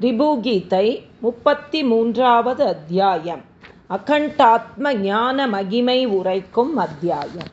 ரிபுகீதை முப்பத்தி மூன்றாவது அத்தியாயம். அகண்டாத்ம ஞான மகிமை உரைக்கும் அத்தியாயம்.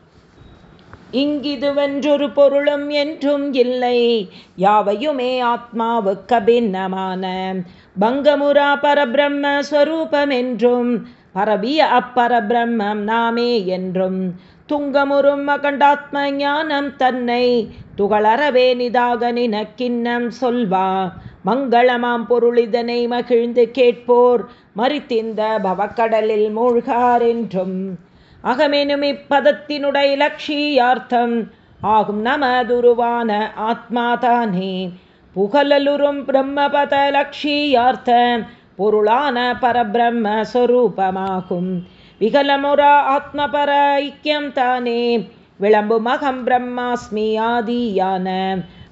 இங்கிதுவென்றொரு பொருளும் என்றும் இல்லை. யாவையுமே ஆத்மாவுக்கு பின்னமான பங்கமுரா பரபிரம்ம ஸ்வரூபம் என்றும் பரவிய அப்பரபிரம்மம் நாமே என்றும். துங்கமுறும் அகண்டாத்ம ஞானம் தன்னை துகளறவே நிதாக நினக்கிண்ணம் சொல்வா. மங்களமாம் பொருளிதனை மகிழ்ந்து கேட்போர். மறித்திந்த பவக்கடலில் மூழ்கார் என்றும் அகமெனும் இப்பதத்தினுடைய லட்சியார்த்தம் ஆகும் நமதுருவான ஆத்மாதானே. புகழலுறும் பிரம்மபத லட்சியார்த்த பொருளான பரபிரம்ம சொரூபமாகும். விகலமுரா ஆத்மபர ஐக்கியம் தானே விளம்புமகம் பிரம்மாஸ்மி ஆதியான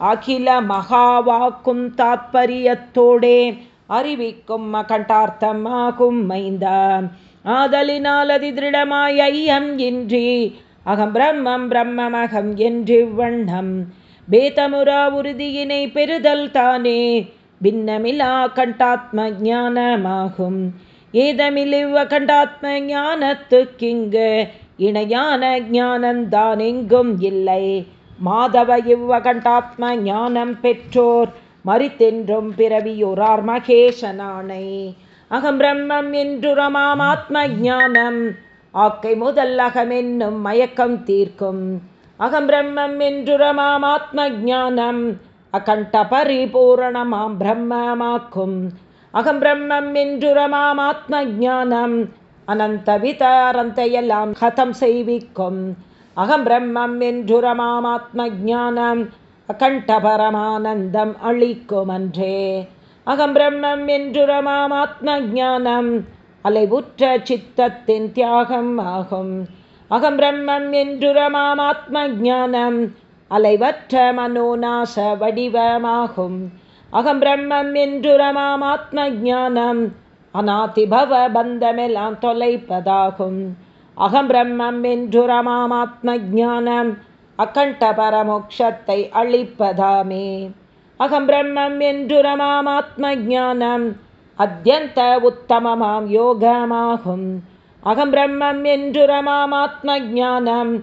அகில மகாவாக்கும் தாத்பரியத்தோடே அறிவிக்கும் அகண்டார்த்தம் ஆகும் ஆதலினால் அதி திருடமாய் ஐயம் இன்றி அகம் பிரம்மம் பிரம்மமகம் என்று வண்ணம். பேதமுரா உறுதியினை பெறுதல் தானே பின்னமிலா கண்டாத்ம ஞானமாகும். ஏதமிழிவ கண்டாத்ம ஞானத்துக்கிங்கு இணையான ஞானந்தான் எங்கும் இல்லை. மாதவ இவ்வகண்டாத்ம ஞானம் பெற்றோர் மறித்தென்றும் பிறவியுறார் மகேஷனானை. அகம் பிரம்மம் என்றுரமாம் ஆத்ம ஞானம் ஆக்கை முதல் அகமென்னும் மயக்கம் தீர்க்கும். அகம் பிரம்மம் என்றுரமாம் ஆத்ம ஞானம் அகண்ட பரிபூரணமாம் பிரம்மமாக்கும். அகம் பிரம்மம் என்றுரமாம் ஆத்ம ஞானம் அனந்த விதாரந்தையெல்லாம் கதம் செய்விக்கும். அகம் பிரம்மம் என்றுரமாமாத்ம ஜானம் அகண்டபரமானந்தம் அளிக்குமன்றே அகம் பிரம்மம் என்றுரமாமாத்ம ஜானம் அலைவுற்ற சித்தத்தின் தியாகம் ஆகும் அகம் பிரம்மம் என்றுரமாமாத்ம ஜானம் அலைவற்ற மனோநாச வடிவமாகும் அகம் பிரம்மம் என்றுரமாமாத்ம ஜானம் அநாதிபவ பந்தமெல்லாம் தொலைப்பதாகும் அகம் பிரம்மம் என்றுரமாமாத்ம ஜானம் அகண்ட பரமோக்ஷத்தை அளிப்பதாமே. அகம் பிரம்மம் என்றுரமாமாத்ம ஜானம் அத்தியந்த உத்தமமாம் யோகமாகும். அகம் பிரம்மம் என்றுரமாமாத்ம ஜானம்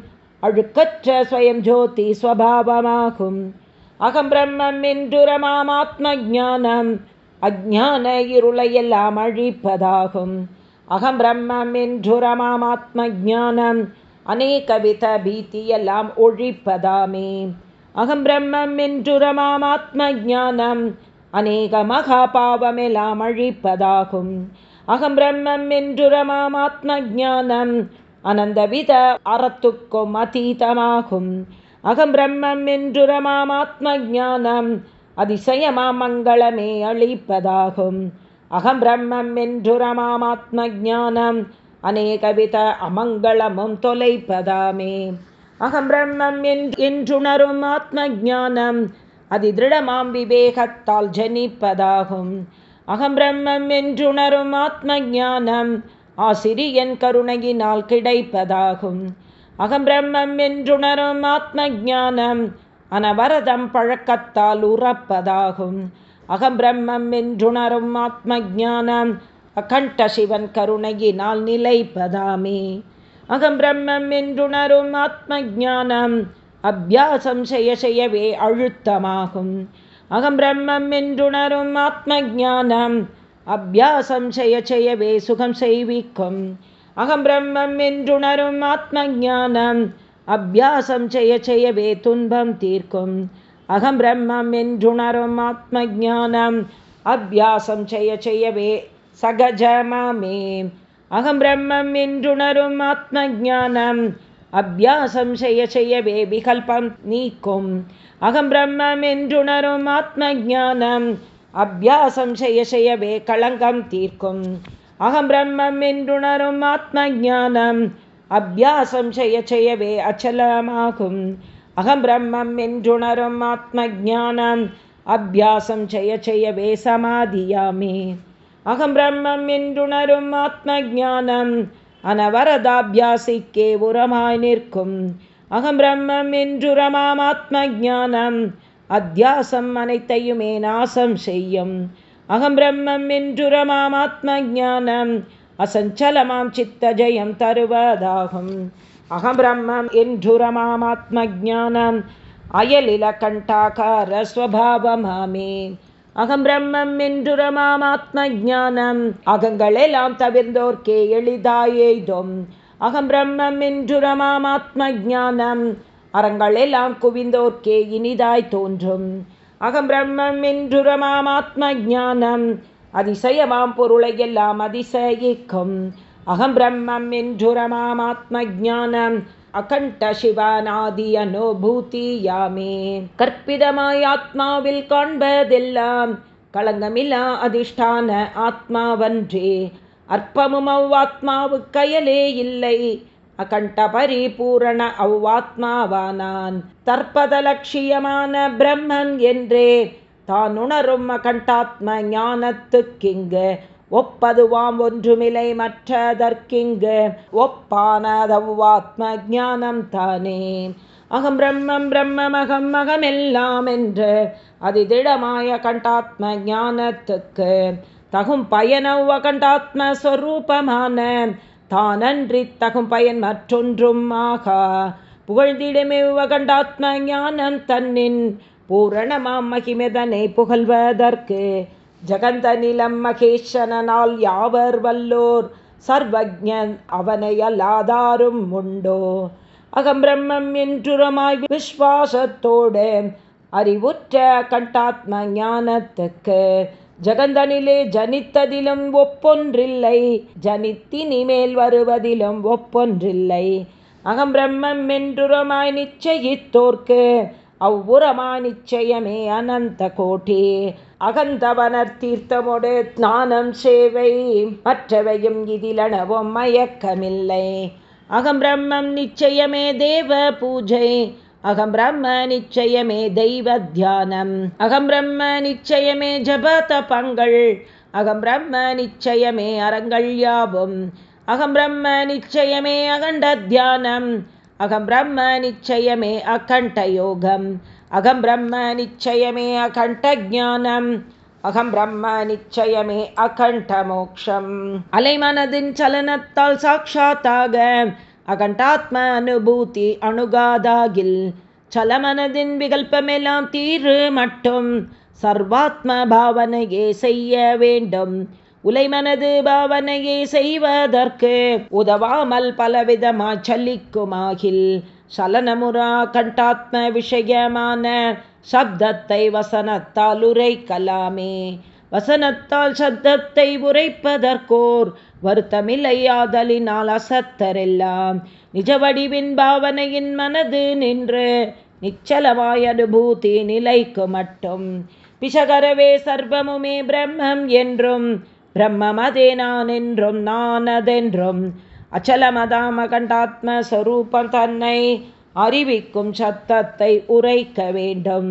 அழுக்கற்ற ஸ்வயம் ஜோதி ஸ்வபாவமாகும். அகம் பிரம்மம் என்றுரமாமாத்ம ஜானம் அஜான இருளையெல்லாம் அழிப்பதாகும். அகம் பிரம்மம் என்றுரமாமாத்ம ஜானம் அநேகவித பீதியெல்லாம் ஒழிப்பதாமே அகம் பிரம்மம் என்றுரமாமாத்ம ஜானம் அநேக மகா பாவமெல்லாம் அழிப்பதாகும் அகம் பிரம்மம் என்றுரமாமாத்ம ஜானம் அனந்தவித அறத்துக்கும் அதீதமாகும் அகம் பிரம்மம் என்றுரமாமாத்ம ஜானம் அதிசயமா மங்களமே அளிப்பதாகும் அகம் பிரம்மம் என்றுரமாமாத்ம ஜானம் அநேகவித அமங்களமும் தொலைப்பதாமே. அகம் பிரம்மம் என்றுணரும் ஆத்ம ஜானம் அதிதிருடமாம் விவேகத்தால் ஜனிப்பதாகும். அகம் பிரம்மம் என்றுணரும் ஆத்ம ஜானம் ஆசிரியன் கருணையினால் கிடைப்பதாகும். அகம் பிரம்மம் என்றுணரும் ஆத்ம ஜானம் அனவரதம் பழக்கத்தால் உறப்பதாகும். அகம்பிரம்மம் என்றுணரும் ஆத்ம ஜானம் அகண்ட சிவன் கருணையினால் நிலைப்பதாமே. அகம்பிரம்மம் என்றுணரும் ஆத்ம ஜானம் அபியாசம் செய்ய செய்யவே அழுத்தமாகும். அகம்பிரம்மம் என்றுணரும் ஆத்ம ஜானம் அபியாசம் செய்ய செய்யவே சுகம் செய்விக்கும். அகம் பிரம்மம் என்றுணரும் ஆத்ம ஜானம் அபியாசம் செய்ய செய்யவே துன்பம் தீர்க்கும். அகம் பிரம்மம் என்றுணரும் ஆத்ம ஜானம் அபியாசம் செய்ய செய்யவே சகஜமாமே அகம் பிரம்மம் என்றுணரும் ஆத்ம ஜானம் அபியாசம் செய்ய செய்யவே விகல்பம் நீக்கும் அகம் பிரம்மம் என்றுணரும் ஆத்ம ஜானம் அபியாசம் செய்ய செய்யவே களங்கம் தீர்க்கும் அகம் பிரம்மம் என்றுணரும் ஆத்ம ஜானம் அபியாசம் செய்ய செய்யவே அச்சலமாகும் அகம் பிரம்மம் என்றுணரும் ஆத்ம ஜானம் அபியாசம் செய்ய செய்யவே சமாதியாமே அகம் பிரம்மம் என்றுணரும் ஆத்ம ஜானம் அனவரதாபியாசிக்கே உரமாய் நிற்கும் அகம் பிரம்மம் என்றுரமாம் ஆத்ம ஜானம் அத்தியாசம் அனைத்தையுமே நாசம் செய்யும் அகம் பிரம்மம் என்றுரமாம் ஆத்ம ஜானம் அசஞ்சலமாம் சித்த ஜெயம் தருவதாகும். அகம் பிரம்மம் என்றுரமாம் ஆத்ம ஜானம் அயலில கண்டாகார ஸ்வபாவமாமே. அகம் பிரம்மம் என்றுரமாம் ஆத்ம ஜானம் அகங்களெல்லாம் தவிர்ந்தோர்க்கே எளிதாயெய்தும் அகம் பிரம்மம் என்றுரமாம் ஆத்ம ஜானம் அறங்களெல்லாம் குவிந்தோர்க்கே இனிதாய் தோன்றும். அகம் பிரம்மம் என்றுரமாம் ஆத்ம ஜானம் அதிசயமாம் பொருளை எல்லாம் அதிசயிக்கும். அகம் பிரம்மம் என்றுரமாம் ஆத்ம ஜானம் அகண்ட சிவானாதி அனுபூதி யாமே கற்பிதமாய் ஆத்மாவில் காண்பதெல்லாம் களங்கமில்லா அதிஷ்டான ஆத்மாவன்றே. அற்பமும் அவ்வாத்மாவு கயலே இல்லை. அகண்ட பரிபூரண அவ்வாத்மாவானான். தற்பத லட்சியமான பிரம்மன் என்றே. தான் உணரும் அகண்டாத்ம ஞானத்துக்கிங்கு. ஒப்பதுவாம் ஒன்றுமிலை மற்றதற்கிங்கு. ஒப்பானதவ்வாத்ம ஞானம் தானே. அகம் பிரம்மம் பிரம்மமகம் அகமெல்லாம் என்று அதிதிடமாய கண்டாத்ம ஞானத்துக்கு. தகும் பயனவ் அகண்டாத்ம ஸ்வரூபமான தானன்றி தகும் பயன் மற்றொன்றும் ஆகா. புகழ்ந்திடமே புகழ்ந்திடமெவ்வகண்டாத்ம ஞானம் தன்னின் பூரணமாம் மகிமெதனை புகழ்வதற்கு ஜகந்த நிலம் மகேஷனால் யாவர் வல்லோர்? சர்வஜன் அவனை அல்லாதாரும் உண்டோ? அகம் பிரம்மம் என்றுரமாய் விஸ்வாசத்தோடு அறிவுற்ற கண்டாத்ம ஞானத்துக்கு ஜகந்தனிலே ஜனித்ததிலும் ஒப்பொன்றில்லை ஜனித்தினிமேல் வருவதிலும் ஒப்பொன்றில்லை. அகம் பிரம்மம் என்றுரமாய் நிச்சயித்தோர்க்கு அவ்வுரமானிச்சயமே அனந்த கோட்டி அகந்தவனர் தீர்த்தமோடு ஞானம் சேவை மற்றவையும் இதிலனவும் மயக்கமில்லை. அகம் பிரம்மம் நிச்சயமே தேவ பூஜை அகம் பிரம்ம நிச்சயமே தெய்வ தியானம். அகம் பிரம்ம நிச்சயமே ஜப தபங்கள் அகம் பிரம்ம நிச்சயமே அறங்கள் யாவும். அகம் பிரம்ம நிச்சயமே அகண்ட தியானம் அகம் பிரம்ம நிச்சயமே அகண்ட யோகம் அகம் பிரம்ம நிச்சயமே அகண்ட ஜானம் அகம் பிரம்ம நிச்சயமே அகண்ட மோக்ஷம் அலைமனதின் சலனத்தால் சாட்சாத்தாக அகண்டாத்ம அனுபூதி அணுகாதாகில் சலமனதின் விகல்பமெல்லாம் தீரு மட்டும் சர்வாத்ம பாவனையே செய்ய வேண்டும் உலைமனது பாவனையை செய்வதற்கு உதவாமல் பலவிதமா சலிக்குமாகில் சலனமுரா கண்டாத்ம விஷயமான சப்தத்தை வசனத்தால் உரைக்கலாமே. வசனத்தால் சப்தத்தை உரைப்பதற்கோர் வருத்தமில்லையாதலினால் அசத்தரெல்லாம். நிஜ வடிவின் பாவனையின் மனது நின்று நிச்சலமாய் அனுபூதி நிலைக்கு மட்டும். பிசகரவே சர்வமுமே பிரம்மம் என்றும் பிரம்மமதே நான் என்றும் நான் அதென்றும் அச்சலமதாம கண்டாத்ம ஸ்வரூபம் தன்னை அறிவிக்கும் சத்தத்தை உரைக்க வேண்டும்.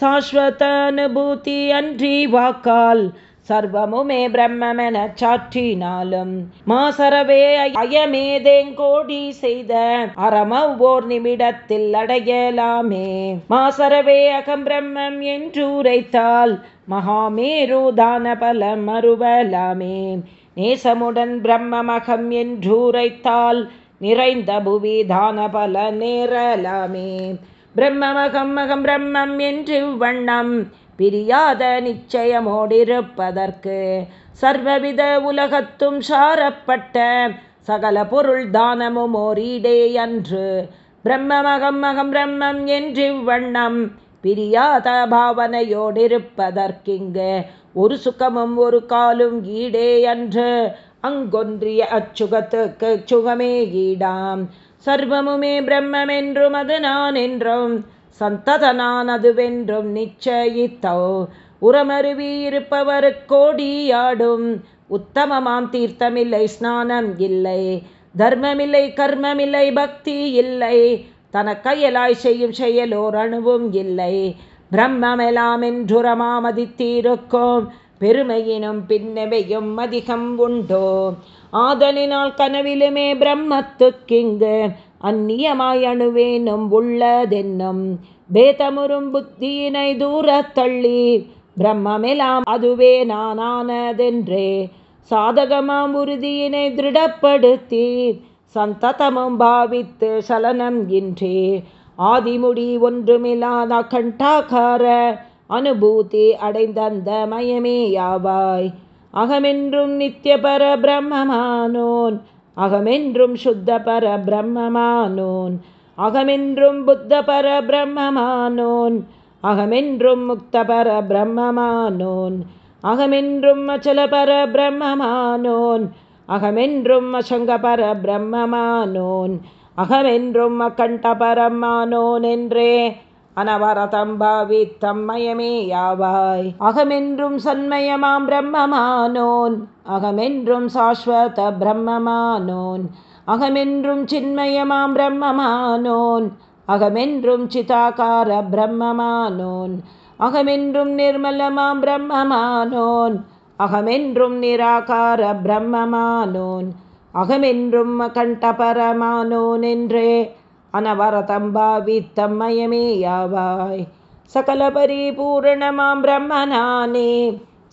சாஸ்வத அனுபூதி அன்றி வாக்கால் சர்வமுமே பிரம்மென சாற்றினாலும் மாசரவே அயமேதேங்கோடி செய்த அறமவ்வோர் நிமிடத்தில் அடையலாமே. மாசரவே அகம் பிரம்மம் என்று உரைத்தால் மகாமேருதான பலம் மறுவலாமே நேசமுடன் பிரம்மமகம் என்றுரைத்தால் நிறைந்த புவி தான பல நேரலாமே. பிரம்மமகம் மகம் பிரம்மம் என்று வண்ணம் பிரியாத நிச்சயமோடிருப்பதற்கு சர்வவித உலகத்தும் சாரப்பட்ட சகல பொருள் தானமும் ஓரிடே அன்று. பிரம்மமகம் மகம் பிரம்மம் என்று வண்ணம் பிரியாத பாவனையோடிருப்பதற்கிங்கு ஒரு சுகமும் ஒரு காலும் ஈடே அன்று. அங்கொன்றிய அச்சுகத்துக்கு சுகமே ஈடாம். சர்வமுமே பிரம்மென்றும் அது நான் என்றும் சந்ததனானதுவென்றும் நிச்சயித்தோ. உரமருவி இருப்பவர் கோடியாடும். உத்தமமாம் தீர்த்தமில்லை ஸ்நானம் இல்லை. தர்மமில்லை கர்மமில்லை பக்தி இல்லை. தனக்கையலாய் செய்யும் செயலோர் அணுவும் இல்லை. பிரம்மெலாம் என்றுரமாமதித்தீருக்கும் பெருமையினும் பின்னவையும் அதிகம் உண்டோ. ஆதலினால் கனவிலுமே பிரம்மத்துக்கிங்கு அந்நியமாயணுவேனும் உள்ளதென்னும் பேதமுறும் புத்தியினை தூரத் தள்ளி பிரம்மெலாம் அதுவே நானானதென்றே. சாதகமாம் உறுதியினை திருடப்படுத்தி சந்ததமும் பாவித்து சலனம் இன்றே. ஆதிமுடி ஒன்றுமில்லாத கண்டாகார அனுபூதி அடைந்தந்த மயமேயாவாய். அகமென்றும் நித்திய பர பிரம்மமானோன் அகமென்றும் சுத்த பர பிரம்மமானோன். அகமென்றும் புத்த பர பிரம்மமானோன். அகமென்றும் முக்த பர பிரம்மமானோன். அகமென்றும் அச்சல பர பிரம்மமானோன். அகமென்றும் அசங்க பர பிரம்மமானோன். அகமென்றும் அக்கண்ட பரமானோன் என்றே அனவரதம் பாவித்தம் மயமே யாவாய். அகமென்றும் சன்மயமாம் பிரம்மமானோன். அகமென்றும் சாஸ்வத பிரம்மமானோன். அகமென்றும் சின்மயமாம் பிரம்மமானோன். அகமென்றும் சிதாகார பிரம்மமானோன். அகமென்றும் நிர்மலமாம் பிரம்மமானோன். அகமென்றும் நிராகார பிரம்மமானோன். அகமென்றும் கண்டபரமானோன் என்றே அனவரதம் பாவித்தம் மயமேயாவாய் சகல பரிபூரணமாம் பிரம்மனானே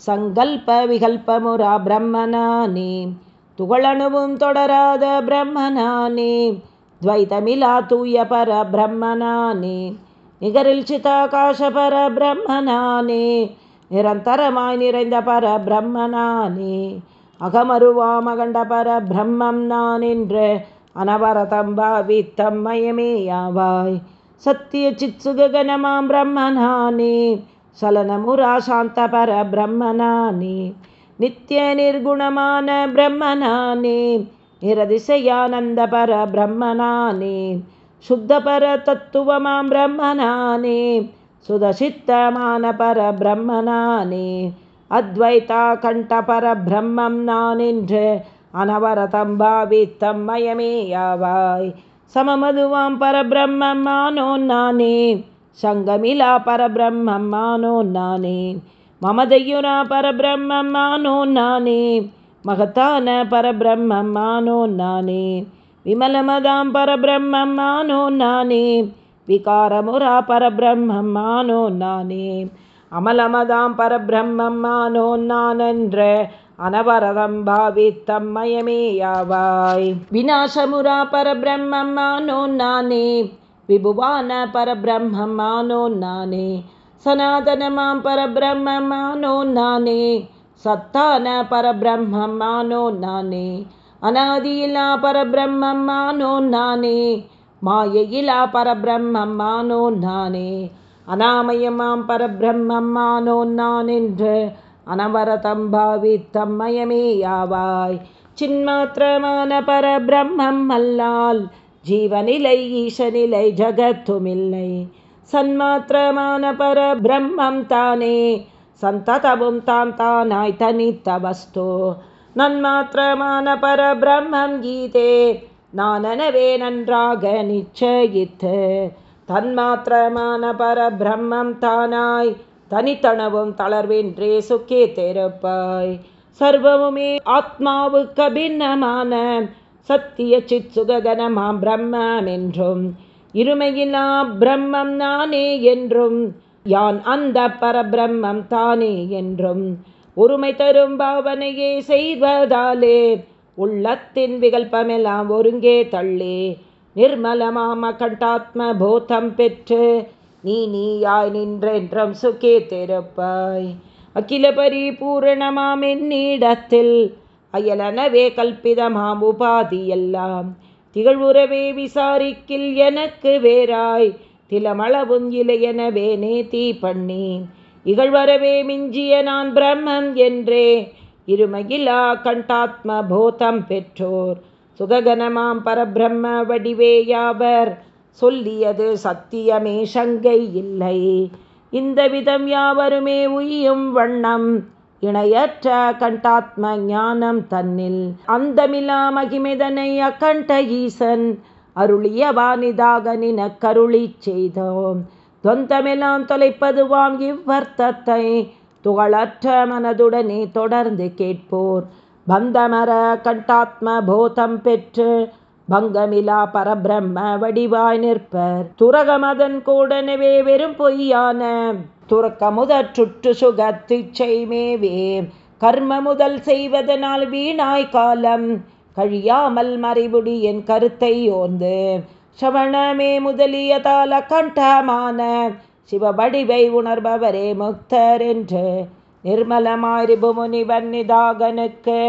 சங்கல்ப விகல்பமுரா பிரம்மனானே துகளணுவும் தொடராத பிரம்மனானே துவைதமிலா தூய பர பிரம்மனானே நிகரில் சிதாகாச பர பிரம்மனானே நிரந்தரமாய் நிறைந்த பர பிரம்மனானே அகமருவாமகண்ட பர பிரம்மம் நான் என்று அனவரதம் பாவித்தம் மயமேயாவாய் சத்திய சித்சுகனமாம் பிரம்மனானே சலனமுராசாந்த பர பிரம்மனானே நித்திய நிர்குணமான பிரம்மனானே நிரதிசயானந்த பர பிரம்மனானே சுத்த பர தத்துவமாம் பிரம்மனானே சுதசித்தமான பர பிரம்மனானே அத்வைதா கண்ட பர பிரம்மம் நான் என்று அனவரதம் பாவித்தம் மயமேயாவாய் சமமதுவாம் பரபிரம்மம் மானோன் நானே. சங்கமிலா பரபிரம்மம் மானோன் நானே. மமதையுரா பரபிரம்மம் மானோன் நானே. மகத்தான பரபிரம்மம் மானோன் நானே. விமலமதாம் பரபிரம்மம் மானோன் நானே. விகாரமுரா பரபிரம்மம் மானோன் நானே. அமலமதாம் பரபிரம்மம் மானோன் என்ற அனவரதம் பாவித்தம் மயமேயாவாய் விநாசமுரா பரபிரம்மம் ஆனோன் நானே விபுவான பரபிரம்மம் ஆனோன் நானே சனாதனமாம் பரபிரம்மம் ஆனோன் நானே சத்தான பரபிரம்மம் ஆனோன் நானே அனாதியிலா பரபிரம்மம் ஆனோன் நானே மாயையிலா பரபிரம்மம் ஆனோன் நானே அனாமயமாம் பரபிரம்மம் ஆனோன் நான் என்று அனவரதம் பாவித்தம் மயமேயாவாய் சின்மாத்திரமான பரபிரம்மம் அல்லால் ஜீவநிலை ஈசநிலை ஜகத்துமில்லை சன்மாத்திரமான பரபிரம்மம் தானே சந்ததவும் தான் தானாய் தனித்த வஸ்து நன்மாத்திரமான பரபிரம்மம் கீதே நானனவே நன்றாக நிச்சயித்து தன்மாத்திரமான பரபிரம்மம் தானாய் தனித்தனவும் தளர்வின்றே சுக்கே தெருப்பாய் சர்வமுமே ஆத்மாவுக்கு பின்னமான சத்திய சித் சுககனமாம் பிரம்மம் என்றும் இருமையிலா பிரம்மம் நானே என்றும் யான் அந்த பரபிரம்மம் தானே என்றும் ஒருமை தரும் பாவனையே செய்வதாலே உள்ளத்தின் விகல்பமெல்லாம் ஒருங்கே தள்ளி நிர்மலமாம கண்டாத்ம போதம் பெற்று நீ நீயாய் நின்றென்றும் சுகே திருப்பாய் அகில பரிபூரணமாம் என்னிடத்தில். அயலனவே கல்பிதமாம் உபாதி எல்லாம் திகழ்வுறவே விசாரிக்கில் எனக்கு வேறாய். திலமளவும் இலையெனவே நேதி பண்ணி இகழ்வரவே மிஞ்சிய நான் பிரம்மம் என்றே. இருமகிலா கண்டாத்ம போதம் பெற்றோர். சுககனமாம் பரபிரம்ம வடிவேயாவர் சொல்லியது சத்தியமே சங்கை இல்லை. இந்த விதம் யாவருமே உய்யும் வண்ணம் இணையற்ற கண்டாத்ம ஞானம் தன்னில். அந்தமிலா மகிமிதனை அக்கண்ட ஈசன் அருளிய வாணிதாக நின கருளி செய்தோம். தொந்தமெல்லாம் தொலைப்பதுவாம் இவ்வர்த்தத்தை துகளற்ற மனதுடனே தொடர்ந்து கேட்போர். பந்தமர கண்டாத்ம போதம் பெற்று பங்கமிலா பரபிரம்ம வடிவாய் நிற்பர். துரகமதன் கூடனவே வெறும் பொய்யான துறக்க முதற்றுற்று சுகத்திச்சை மேவே கர்ம முதல் செய்வதனால் வீணாய் காலம் கழியாமல் மறைபுடி என் கருத்தை ஓந்து சவணமே முதலிய தால கண்டமான சிவபடிவை உணர்பவரே முக்தர் என்று. நிர்மலமாரிபு முனிவன் நிதாகனுக்கு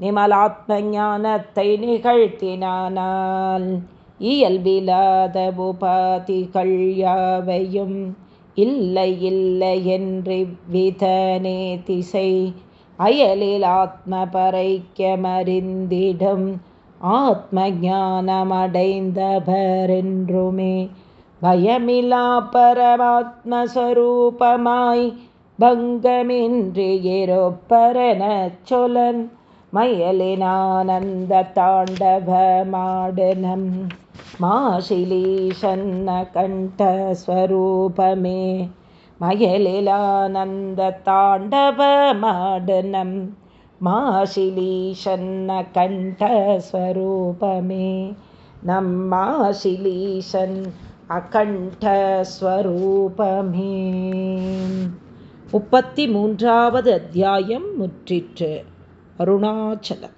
நிமலாத்ம ஞானத்தை நிகழ்த்தினானால் இயல்பிலாத உபாதிகள் யாவையும் இல்லை இல்லை என்று விதனே திசை. அயலில் ஆத்ம பறைக்கமறிந்திடும் ஆத்ம ஞானமடைந்தபரென்றுமே பயமிலா பரமாத்மஸ்வரூபமாய் பங்கமின்றி இருப்பரன சொலன் மயலினானந்த தாண்டவமாடனம் மாசிலீஷன்ன கண்டஸ்வரூபமே மயலிலானந்த தாண்டவமாடனம் மாசிலீஷன்ன கண்டஸ்வரூபமே நம்மாசிலீஷன் அகண்டஸ்வரூபமே. முப்பத்தி மூன்றாவது அத்தியாயம் முற்றிற்று. அருணாச்சலம்.